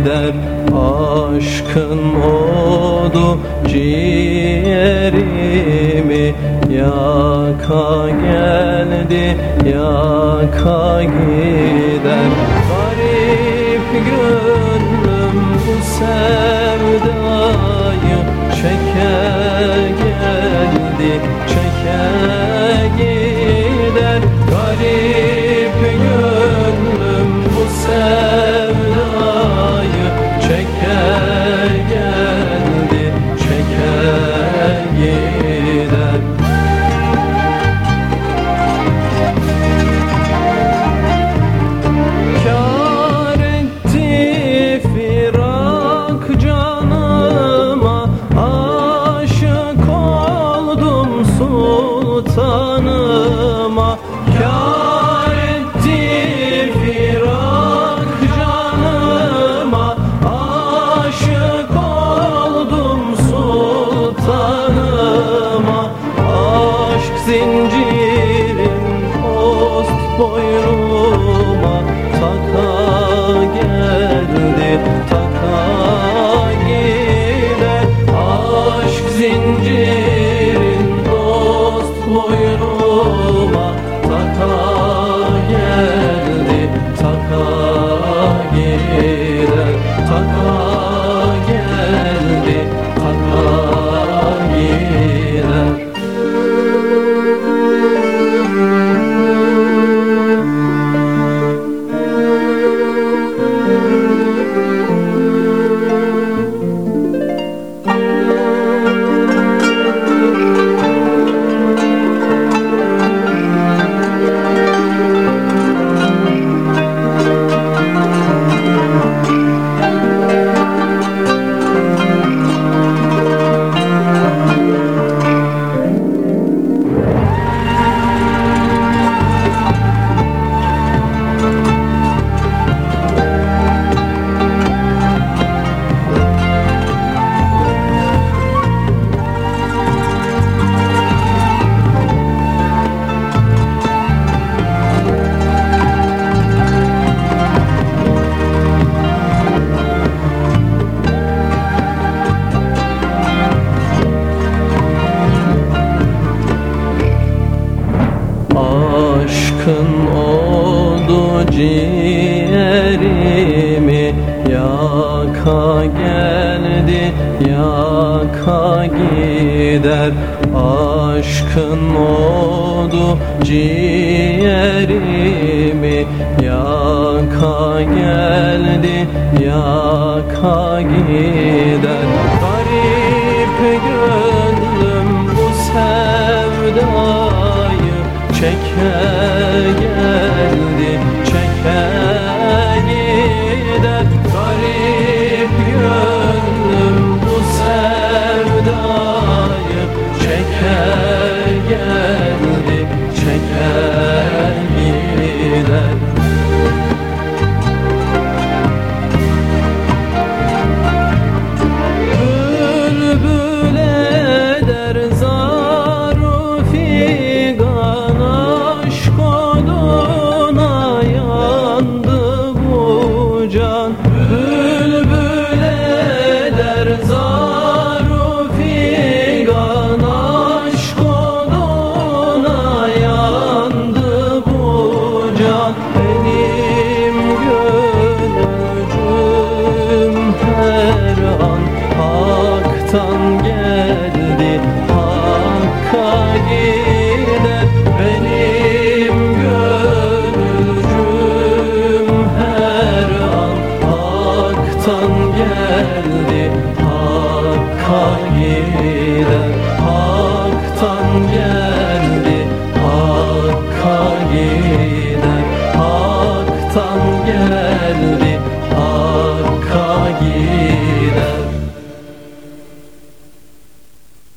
eder Aşkın odu ciğerimi. Yaka geldi yaka gider. in ciğerimi Yaka geldi yaka gider. Aşkın oldu ciğerimi Yaka geldi yaka gider. Garip gönlüm bu sevdayı çeker. şeytan geldi Hakk'a gider benim gönlüm her an Hak'tan geldi Hakk'a gider Hak'tan geldi Hakk'a gider